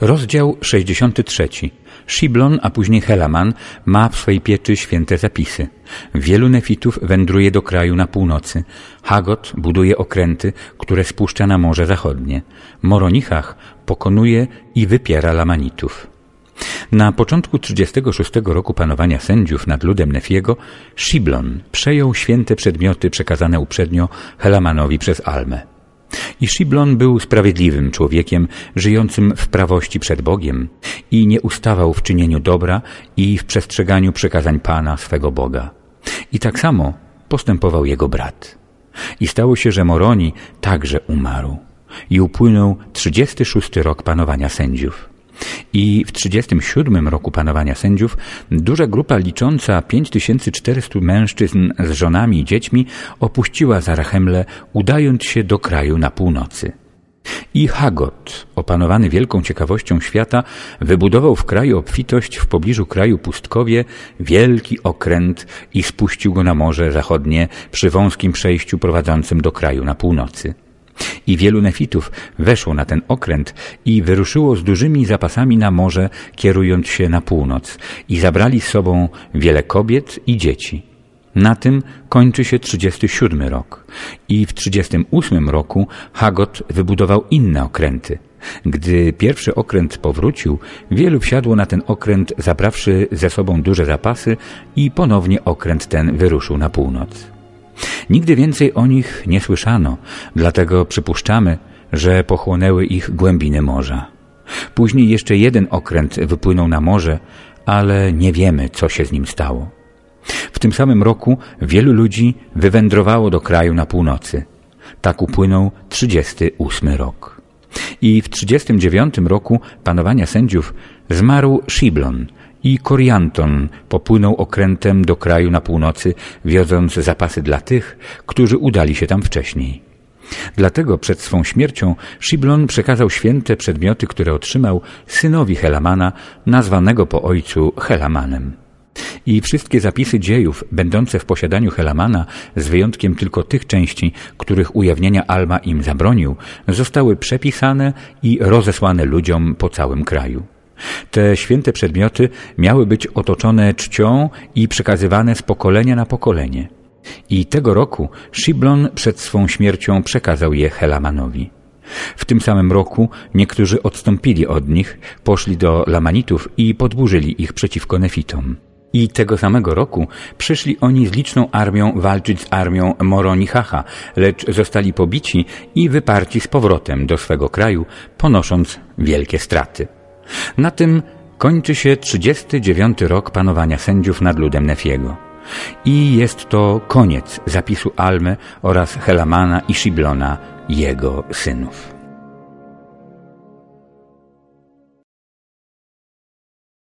Rozdział 63. Shiblon, a później Helaman ma w swej pieczy święte zapisy. Wielu nefitów wędruje do kraju na północy. Hagot buduje okręty, które spuszcza na Morze Zachodnie. Moronichach pokonuje i wypiera Lamanitów. Na początku 36 roku panowania sędziów nad ludem Nefiego, Shiblon przejął święte przedmioty przekazane uprzednio Helamanowi przez Almę. I Shiblon był sprawiedliwym człowiekiem, żyjącym w prawości przed Bogiem i nie ustawał w czynieniu dobra i w przestrzeganiu przekazań Pana swego Boga. I tak samo postępował jego brat. I stało się, że Moroni także umarł i upłynął 36 rok panowania sędziów. I w 37 roku panowania sędziów duża grupa licząca 5400 mężczyzn z żonami i dziećmi opuściła Zarachemle, udając się do kraju na północy. I Hagot, opanowany wielką ciekawością świata, wybudował w kraju obfitość w pobliżu kraju Pustkowie wielki okręt i spuścił go na Morze Zachodnie przy wąskim przejściu prowadzącym do kraju na północy. I wielu nefitów weszło na ten okręt i wyruszyło z dużymi zapasami na morze, kierując się na północ i zabrali z sobą wiele kobiet i dzieci. Na tym kończy się 37 rok i w 38 roku Hagot wybudował inne okręty. Gdy pierwszy okręt powrócił, wielu wsiadło na ten okręt, zabrawszy ze sobą duże zapasy i ponownie okręt ten wyruszył na północ. Nigdy więcej o nich nie słyszano, dlatego przypuszczamy, że pochłonęły ich głębiny morza. Później jeszcze jeden okręt wypłynął na morze, ale nie wiemy, co się z nim stało. W tym samym roku wielu ludzi wywędrowało do kraju na północy. Tak upłynął 38 rok. I w 39 roku panowania sędziów zmarł Shiblon, i Korianton popłynął okrętem do kraju na północy, wioząc zapasy dla tych, którzy udali się tam wcześniej. Dlatego przed swą śmiercią Shiblon przekazał święte przedmioty, które otrzymał synowi Helamana, nazwanego po ojcu Helamanem. I wszystkie zapisy dziejów będące w posiadaniu Helamana, z wyjątkiem tylko tych części, których ujawnienia Alma im zabronił, zostały przepisane i rozesłane ludziom po całym kraju. Te święte przedmioty miały być otoczone czcią i przekazywane z pokolenia na pokolenie. I tego roku Shiblon przed swą śmiercią przekazał je Helamanowi. W tym samym roku niektórzy odstąpili od nich, poszli do Lamanitów i podburzyli ich przeciwko Nefitom. I tego samego roku przyszli oni z liczną armią walczyć z armią Moronichacha, lecz zostali pobici i wyparci z powrotem do swego kraju, ponosząc wielkie straty. Na tym kończy się 39 rok panowania sędziów nad ludem Nefiego. I jest to koniec zapisu Almy oraz Helamana i Shiblona, jego synów.